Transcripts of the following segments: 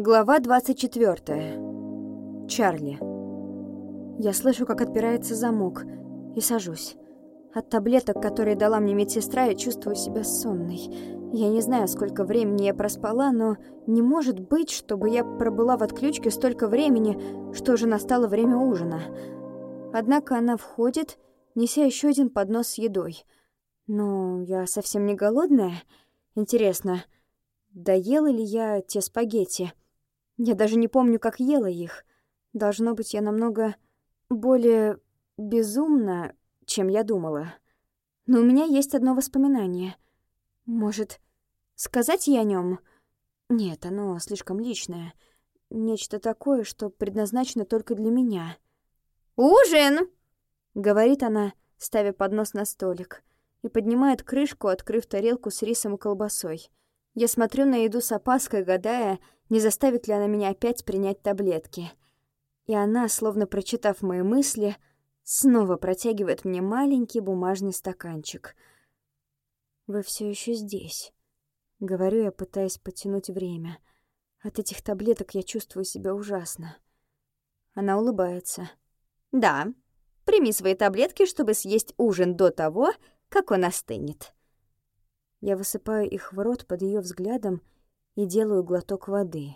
Глава 24. Чарли. Я слышу, как отпирается замок, и сажусь. От таблеток, которые дала мне медсестра, я чувствую себя сонной. Я не знаю, сколько времени я проспала, но не может быть, чтобы я пробыла в отключке столько времени, что уже настало время ужина. Однако она входит, неся еще один поднос с едой. Но я совсем не голодная. Интересно, доела ли я те спагетти? Я даже не помню, как ела их. Должно быть, я намного более безумна, чем я думала. Но у меня есть одно воспоминание. Может, сказать ей о нем? Нет, оно слишком личное. Нечто такое, что предназначено только для меня. «Ужин!» — говорит она, ставя поднос на столик, и поднимает крышку, открыв тарелку с рисом и колбасой. Я смотрю на еду с опаской, гадая, не заставит ли она меня опять принять таблетки. И она, словно прочитав мои мысли, снова протягивает мне маленький бумажный стаканчик. «Вы все еще здесь», — говорю я, пытаясь потянуть время. От этих таблеток я чувствую себя ужасно. Она улыбается. «Да, прими свои таблетки, чтобы съесть ужин до того, как он остынет». Я высыпаю их в рот под ее взглядом и делаю глоток воды.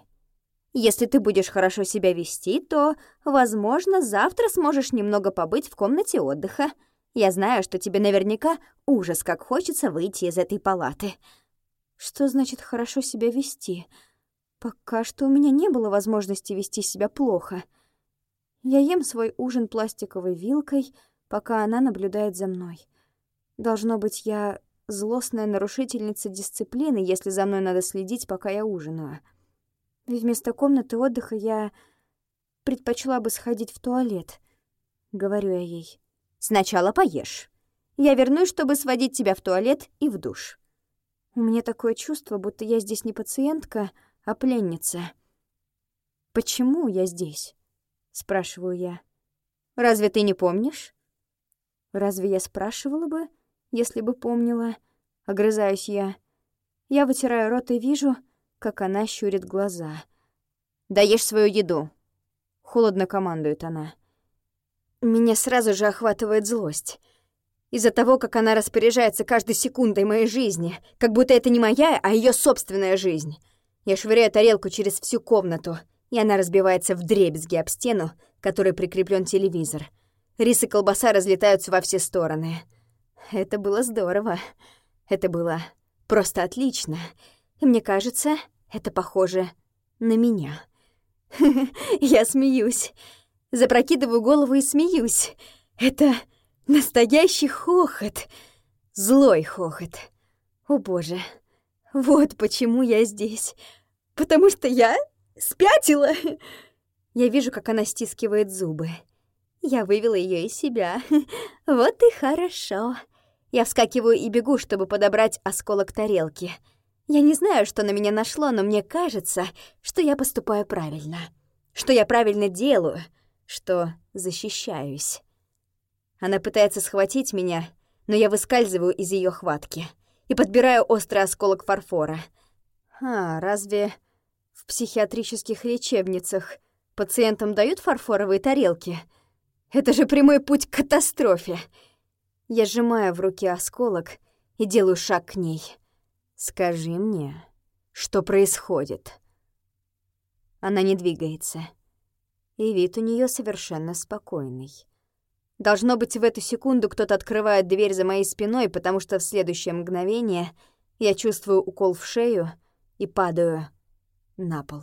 Если ты будешь хорошо себя вести, то, возможно, завтра сможешь немного побыть в комнате отдыха. Я знаю, что тебе наверняка ужас, как хочется выйти из этой палаты. Что значит хорошо себя вести? Пока что у меня не было возможности вести себя плохо. Я ем свой ужин пластиковой вилкой, пока она наблюдает за мной. Должно быть, я злостная нарушительница дисциплины, если за мной надо следить, пока я ужинаю. вместо комнаты отдыха я предпочла бы сходить в туалет, говорю я ей. Сначала поешь. Я вернусь, чтобы сводить тебя в туалет и в душ. У меня такое чувство, будто я здесь не пациентка, а пленница. Почему я здесь? спрашиваю я. Разве ты не помнишь? Разве я спрашивала бы? Если бы помнила. Огрызаюсь я. Я вытираю рот и вижу, как она щурит глаза. «Даешь свою еду!» Холодно командует она. Меня сразу же охватывает злость. Из-за того, как она распоряжается каждой секундой моей жизни, как будто это не моя, а ее собственная жизнь. Я швыряю тарелку через всю комнату, и она разбивается в дребезги об стену, которой прикреплен телевизор. Рис и колбаса разлетаются во все стороны. Это было здорово. Это было просто отлично. И мне кажется, это похоже на меня. Я смеюсь. Запрокидываю голову и смеюсь. Это настоящий хохот. Злой хохот. О боже, вот почему я здесь. Потому что я спятила. Я вижу, как она стискивает зубы. Я вывела ее из себя. Вот и хорошо. Я вскакиваю и бегу, чтобы подобрать осколок тарелки. Я не знаю, что на меня нашло, но мне кажется, что я поступаю правильно. Что я правильно делаю, что защищаюсь. Она пытается схватить меня, но я выскальзываю из ее хватки и подбираю острый осколок фарфора. А, разве в психиатрических лечебницах пациентам дают фарфоровые тарелки? Это же прямой путь к катастрофе. Я сжимаю в руке осколок и делаю шаг к ней. «Скажи мне, что происходит?» Она не двигается, и вид у нее совершенно спокойный. Должно быть, в эту секунду кто-то открывает дверь за моей спиной, потому что в следующее мгновение я чувствую укол в шею и падаю на пол.